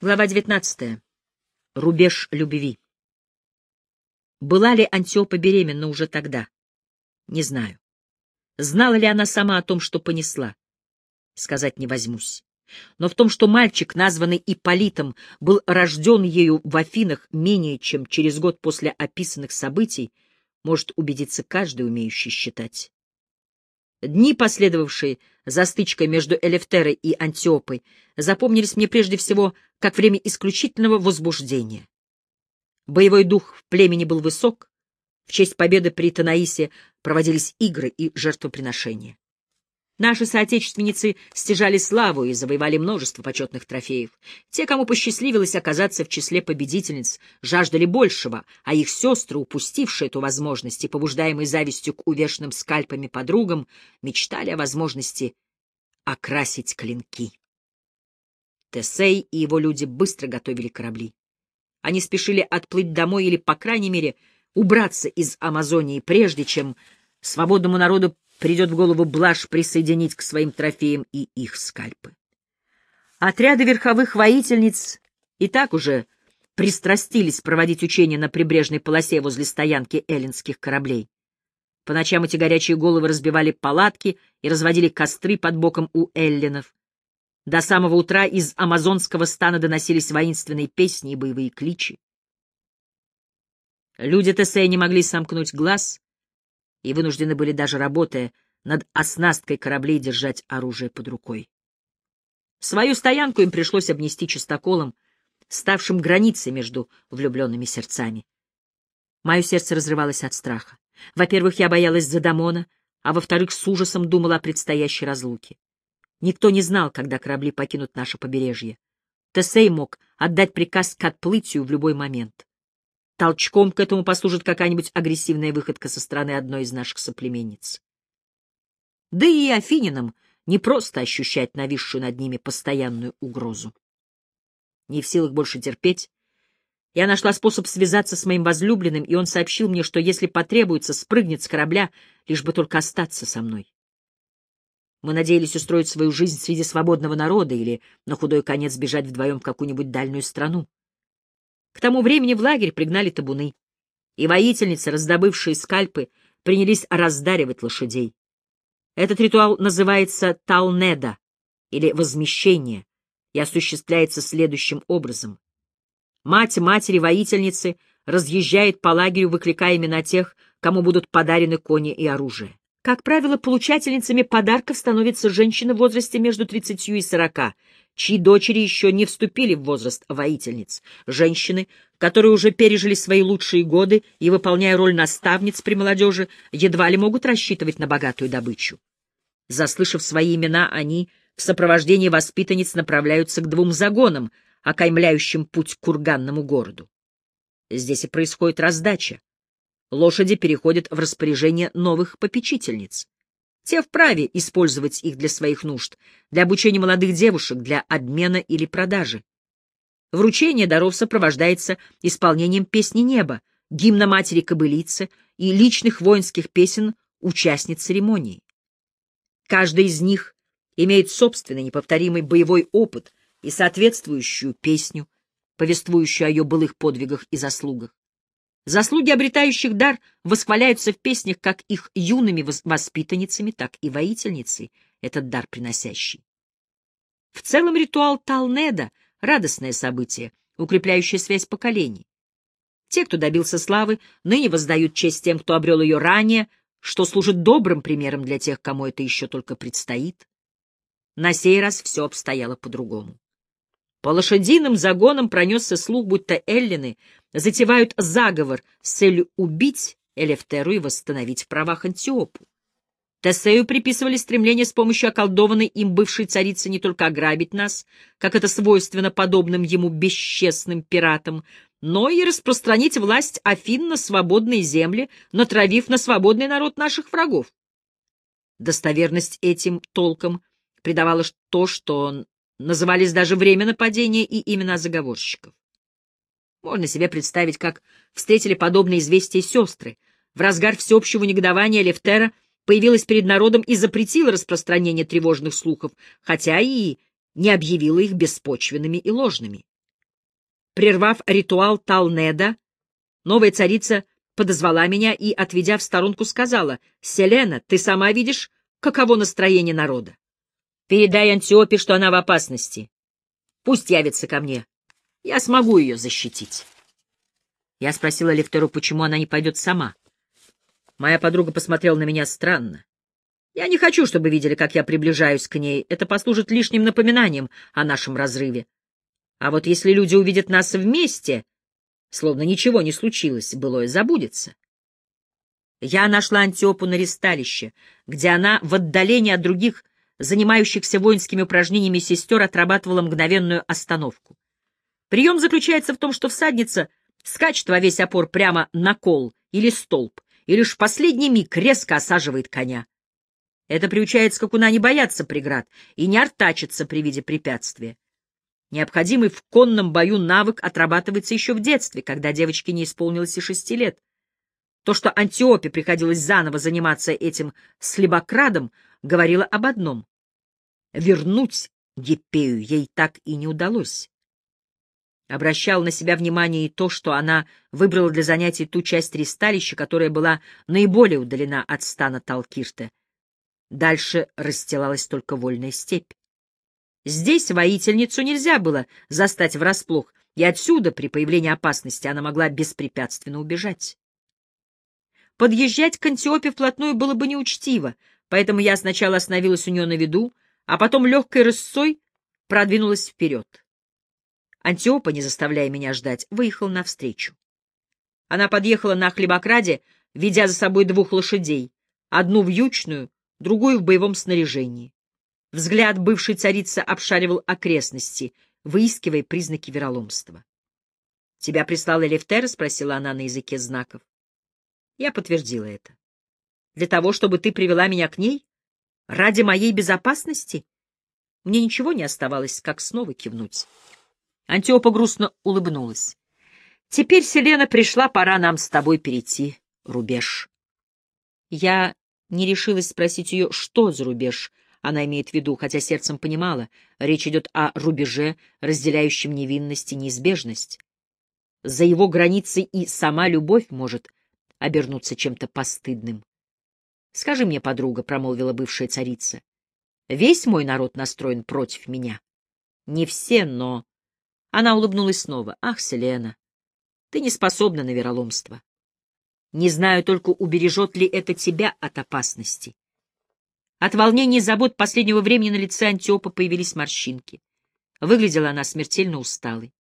Глава 19. Рубеж любви. Была ли Антиопа беременна уже тогда? Не знаю. Знала ли она сама о том, что понесла? Сказать не возьмусь. Но в том, что мальчик, названный Ипполитом, был рожден ею в Афинах менее чем через год после описанных событий, может убедиться каждый, умеющий считать. Дни, последовавшие за стычкой между Элефтерой и Антиопой, запомнились мне прежде всего как время исключительного возбуждения. Боевой дух в племени был высок, в честь победы при Танаисе проводились игры и жертвоприношения. Наши соотечественницы стяжали славу и завоевали множество почетных трофеев. Те, кому посчастливилось оказаться в числе победительниц, жаждали большего, а их сестры, упустившие эту возможность и побуждаемые завистью к увешанным скальпами подругам, мечтали о возможности окрасить клинки. Тесей и его люди быстро готовили корабли. Они спешили отплыть домой или, по крайней мере, убраться из Амазонии, прежде чем свободному народу придет в голову блажь присоединить к своим трофеям и их скальпы. Отряды верховых воительниц и так уже пристрастились проводить учения на прибрежной полосе возле стоянки эллинских кораблей. По ночам эти горячие головы разбивали палатки и разводили костры под боком у эллинов. До самого утра из амазонского стана доносились воинственные песни и боевые кличи. Люди Тесея не могли сомкнуть глаз и вынуждены были даже работая над оснасткой кораблей держать оружие под рукой. Свою стоянку им пришлось обнести чистоколом, ставшим границей между влюбленными сердцами. Мое сердце разрывалось от страха. Во-первых, я боялась за Дамона, а во-вторых, с ужасом думала о предстоящей разлуке. Никто не знал, когда корабли покинут наше побережье. Тесей мог отдать приказ к отплытию в любой момент. Толчком к этому послужит какая-нибудь агрессивная выходка со стороны одной из наших соплеменниц. Да и афининам не просто ощущать нависшую над ними постоянную угрозу. Не в силах больше терпеть, я нашла способ связаться с моим возлюбленным, и он сообщил мне, что если потребуется, спрыгнет с корабля, лишь бы только остаться со мной. Мы надеялись устроить свою жизнь среди свободного народа или на худой конец бежать вдвоем в какую-нибудь дальнюю страну. К тому времени в лагерь пригнали табуны, и воительницы, раздобывшие скальпы, принялись раздаривать лошадей. Этот ритуал называется талнеда, или возмещение, и осуществляется следующим образом. Мать матери-воительницы разъезжает по лагерю, выкликая имена тех, кому будут подарены кони и оружие. Как правило, получательницами подарков становятся женщины в возрасте между 30 и 40, чьи дочери еще не вступили в возраст воительниц, женщины, которые уже пережили свои лучшие годы и, выполняя роль наставниц при молодежи, едва ли могут рассчитывать на богатую добычу. Заслышав свои имена, они в сопровождении воспитанниц направляются к двум загонам, окаймляющим путь к курганному городу. Здесь и происходит раздача. Лошади переходят в распоряжение новых попечительниц. Те вправе использовать их для своих нужд, для обучения молодых девушек, для обмена или продажи. Вручение даров сопровождается исполнением песни неба, гимна матери-кобылицы и личных воинских песен участниц церемонии. Каждый из них имеет собственный неповторимый боевой опыт и соответствующую песню, повествующую о ее былых подвигах и заслугах. Заслуги обретающих дар восхваляются в песнях как их юными воспитанницами, так и воительницей, этот дар приносящий. В целом ритуал Талнеда — радостное событие, укрепляющее связь поколений. Те, кто добился славы, ныне воздают честь тем, кто обрел ее ранее, что служит добрым примером для тех, кому это еще только предстоит. На сей раз все обстояло по-другому. По лошадиным загонам пронесся слух, будто эллины затевают заговор с целью убить Элефтеру и восстановить в правах Антиопу. Тесею приписывали стремление с помощью околдованной им бывшей царицы не только ограбить нас, как это свойственно подобным ему бесчестным пиратам, но и распространить власть Афин на свободные земли, натравив на свободный народ наших врагов. Достоверность этим толкам придавала то, что назывались даже время нападения и имена заговорщиков. Можно себе представить, как встретили подобные известия сестры. В разгар всеобщего негодования Лефтера появилась перед народом и запретила распространение тревожных слухов, хотя и не объявила их беспочвенными и ложными. Прервав ритуал Талнеда, новая царица подозвала меня и, отведя в сторонку, сказала, «Селена, ты сама видишь, каково настроение народа. Передай Антиопе, что она в опасности. Пусть явится ко мне. Я смогу ее защитить». Я спросила Лектору, почему она не пойдет сама. Моя подруга посмотрела на меня странно. Я не хочу, чтобы видели, как я приближаюсь к ней. Это послужит лишним напоминанием о нашем разрыве. А вот если люди увидят нас вместе, словно ничего не случилось, былое забудется. Я нашла Антиопу на ристалище, где она в отдалении от других, занимающихся воинскими упражнениями сестер, отрабатывала мгновенную остановку. Прием заключается в том, что всадница скачет во весь опор прямо на кол или столб, и лишь в последний миг резко осаживает коня. Это приучает скакуна не бояться преград и не артачиться при виде препятствия. Необходимый в конном бою навык отрабатывается еще в детстве, когда девочке не исполнилось и шести лет. То, что Антиопе приходилось заново заниматься этим слебокрадом, говорило об одном. Вернуть Гиппею ей так и не удалось. Обращал на себя внимание и то, что она выбрала для занятий ту часть ристалища, которая была наиболее удалена от стана Талкирта. Дальше расстилалась только вольная степь. Здесь воительницу нельзя было застать врасплох, и отсюда, при появлении опасности, она могла беспрепятственно убежать. Подъезжать к Антиопе вплотную было бы неучтиво, поэтому я сначала остановилась у нее на виду, а потом легкой рысцой продвинулась вперед. Антиопа, не заставляя меня ждать, выехал навстречу. Она подъехала на хлебокраде, ведя за собой двух лошадей, одну вьючную, другую в боевом снаряжении. Взгляд бывшей царицы обшаривал окрестности, выискивая признаки вероломства. — Тебя прислала Левтера? — спросила она на языке знаков. Я подтвердила это. — Для того, чтобы ты привела меня к ней? Ради моей безопасности? Мне ничего не оставалось, как снова кивнуть. Антиопа грустно улыбнулась. «Теперь, Селена, пришла пора нам с тобой перейти рубеж». Я не решилась спросить ее, что за рубеж она имеет в виду, хотя сердцем понимала, речь идет о рубеже, разделяющем невинность и неизбежность. За его границей и сама любовь может обернуться чем-то постыдным. — Скажи мне, подруга, — промолвила бывшая царица, — весь мой народ настроен против меня. Не все, но... Она улыбнулась снова. «Ах, Селена, ты не способна на вероломство. Не знаю только, убережет ли это тебя от опасности». От волнения и забот последнего времени на лице Антиопа появились морщинки. Выглядела она смертельно усталой.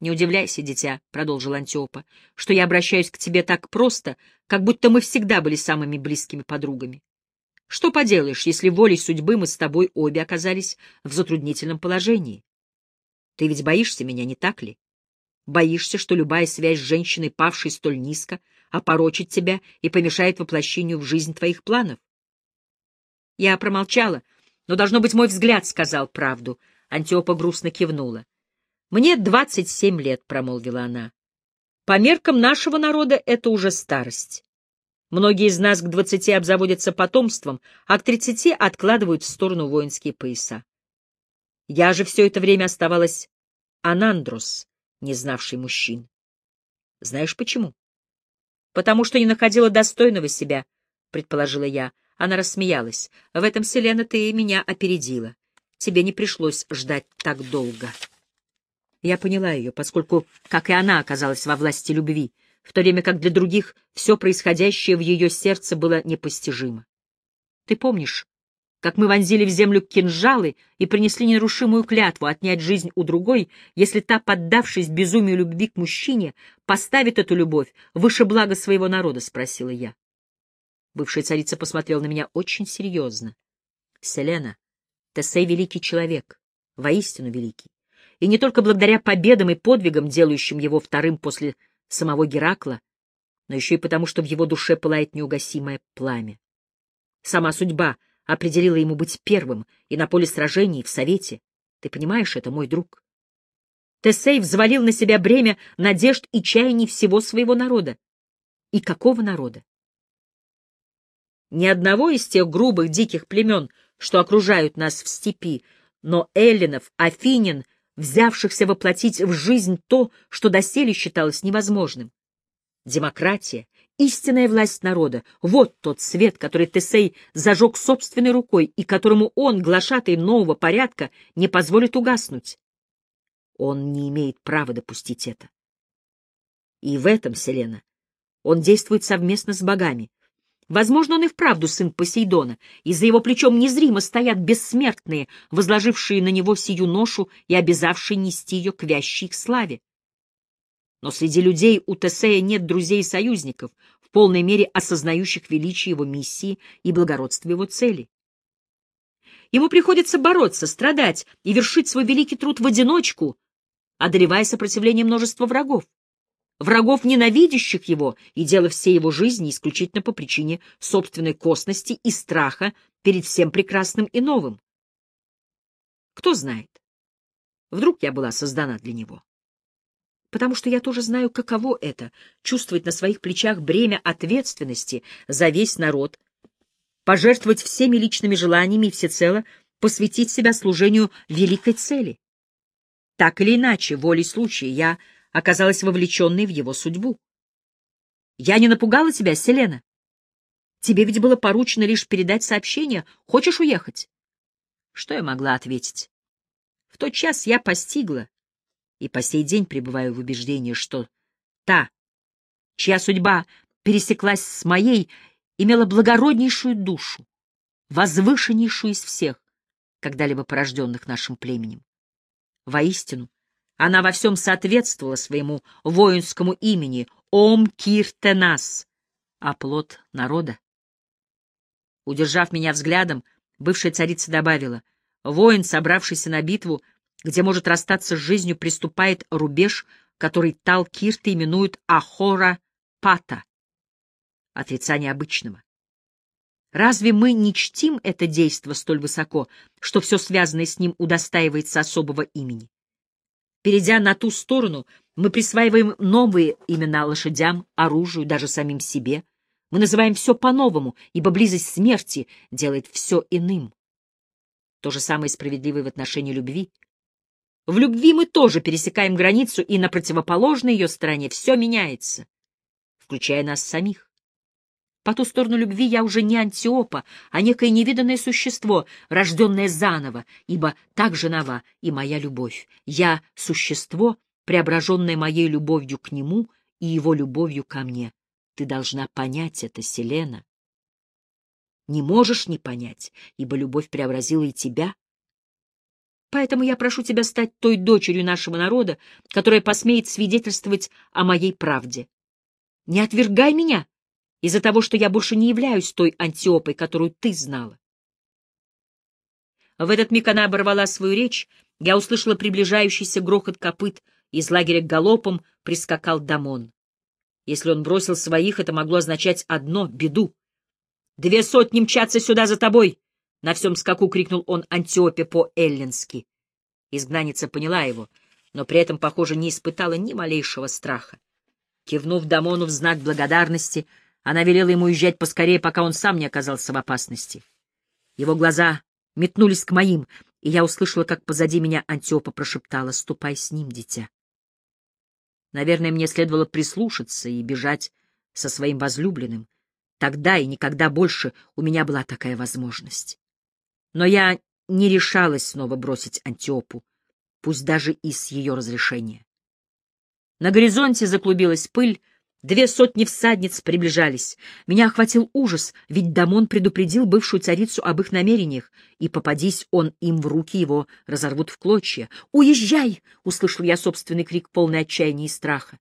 «Не удивляйся, дитя», — продолжил Антиопа, — «что я обращаюсь к тебе так просто, как будто мы всегда были самыми близкими подругами. Что поделаешь, если волей судьбы мы с тобой обе оказались в затруднительном положении? Ты ведь боишься меня, не так ли? Боишься, что любая связь с женщиной, павшей столь низко, опорочит тебя и помешает воплощению в жизнь твоих планов? Я промолчала, но, должно быть, мой взгляд сказал правду. Антиопа грустно кивнула. «Мне двадцать семь лет», — промолвила она. «По меркам нашего народа это уже старость. Многие из нас к двадцати обзаводятся потомством, а к тридцати откладывают в сторону воинские пояса. Я же все это время оставалась Анандрос, не знавший мужчин. Знаешь почему? Потому что не находила достойного себя, предположила я. Она рассмеялась. В этом, Селена, ты меня опередила. Тебе не пришлось ждать так долго. Я поняла ее, поскольку, как и она, оказалась во власти любви, в то время как для других все происходящее в ее сердце было непостижимо. Ты помнишь, как мы вонзили в землю кинжалы и принесли нерушимую клятву отнять жизнь у другой, если та, поддавшись безумию любви к мужчине, поставит эту любовь выше блага своего народа, — спросила я. Бывшая царица посмотрела на меня очень серьезно. — Селена, Тесей — великий человек, воистину великий. И не только благодаря победам и подвигам, делающим его вторым после самого Геракла, но еще и потому, что в его душе пылает неугасимое пламя. Сама судьба — определила ему быть первым и на поле сражений, и в совете. Ты понимаешь это, мой друг? Тесей взвалил на себя бремя надежд и чаяний всего своего народа. И какого народа? Ни одного из тех грубых диких племен, что окружают нас в степи, но эллинов, афинин, взявшихся воплотить в жизнь то, что доселе считалось невозможным. Демократия, истинная власть народа — вот тот свет, который Тесей зажег собственной рукой и которому он, глашатый нового порядка, не позволит угаснуть. Он не имеет права допустить это. И в этом, Селена, он действует совместно с богами. Возможно, он и вправду сын Посейдона, и за его плечом незримо стоят бессмертные, возложившие на него сию ношу и обязавшие нести ее к вящей их славе. Но среди людей у Тесея нет друзей и союзников, в полной мере осознающих величие его миссии и благородство его цели. Ему приходится бороться, страдать и вершить свой великий труд в одиночку, одолевая сопротивление множества врагов врагов, ненавидящих его, и дело всей его жизни исключительно по причине собственной косности и страха перед всем прекрасным и новым. Кто знает, вдруг я была создана для него. Потому что я тоже знаю, каково это — чувствовать на своих плечах бремя ответственности за весь народ, пожертвовать всеми личными желаниями и всецело посвятить себя служению великой цели. Так или иначе, волей случая, я оказалась вовлеченной в его судьбу. «Я не напугала тебя, Селена? Тебе ведь было поручено лишь передать сообщение. Хочешь уехать?» Что я могла ответить? В тот час я постигла и по сей день пребываю в убеждении, что та, чья судьба пересеклась с моей, имела благороднейшую душу, возвышеннейшую из всех, когда-либо порожденных нашим племенем. Воистину, она во всем соответствовала своему воинскому имени Ом Киртенас, оплот народа. Удержав меня взглядом, бывшая царица добавила, воин, собравшийся на битву, где может расстаться с жизнью, приступает рубеж, который Талкирты именуют Ахора Пата, отрицание обычного. Разве мы не чтим это действо столь высоко, что все связанное с ним удостаивается особого имени? Перейдя на ту сторону, мы присваиваем новые имена лошадям, оружию, даже самим себе. Мы называем все по-новому, ибо близость смерти делает все иным. То же самое справедливо в отношении любви. В любви мы тоже пересекаем границу, и на противоположной ее стороне все меняется, включая нас самих. По ту сторону любви я уже не Антиопа, а некое невиданное существо, рожденное заново, ибо так же нова и моя любовь. Я — существо, преображенное моей любовью к нему и его любовью ко мне. Ты должна понять это, Селена. Не можешь не понять, ибо любовь преобразила и тебя. Поэтому я прошу тебя стать той дочерью нашего народа, которая посмеет свидетельствовать о моей правде. Не отвергай меня, из-за того, что я больше не являюсь той Антиопой, которую ты знала. В этот миг она оборвала свою речь, я услышала приближающийся грохот копыт, из лагеря галопом прискакал Дамон. Если он бросил своих, это могло означать одно — беду. «Две сотни мчатся сюда за тобой!» — на всем скаку крикнул он Антиопе по-эллински. Изгнанница поняла его, но при этом, похоже, не испытала ни малейшего страха. Кивнув Дамону в знак благодарности, она велела ему уезжать поскорее, пока он сам не оказался в опасности. Его глаза метнулись к моим, и я услышала, как позади меня Антиопа прошептала «Ступай с ним, дитя». Наверное, мне следовало прислушаться и бежать со своим возлюбленным. Тогда и никогда больше у меня была такая возможность. Но я не решалась снова бросить Антиопу, пусть даже и с ее разрешения. На горизонте заклубилась пыль, Две сотни всадниц приближались. Меня охватил ужас, ведь Дамон предупредил бывшую царицу об их намерениях, и, попадись он им в руки, его разорвут в клочья. «Уезжай!» — услышал я собственный крик, полный отчаяния и страха.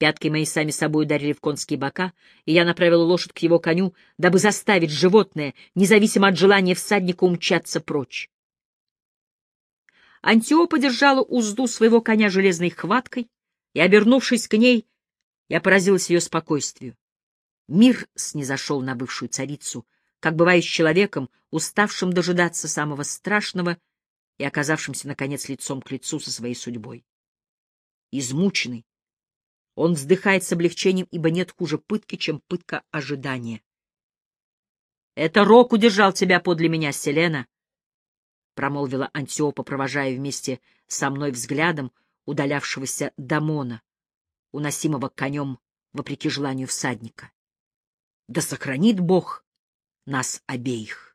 Пятки мои сами собой ударили в конские бока, и я направила лошадь к его коню, дабы заставить животное, независимо от желания всадника, умчаться прочь. Антиопа держала узду своего коня железной хваткой, и, обернувшись к ней, я поразилась ее спокойствию. Мир снизошел на бывшую царицу, как бывает с человеком, уставшим дожидаться самого страшного и оказавшимся, наконец, лицом к лицу со своей судьбой. Измученный, он вздыхает с облегчением, ибо нет хуже пытки, чем пытка ожидания. «Это Рок удержал тебя подле меня, Селена!» промолвила Антиопа, провожая вместе со мной взглядом удалявшегося Дамона, уносимого конем вопреки желанию всадника. Да сохранит Бог нас обеих!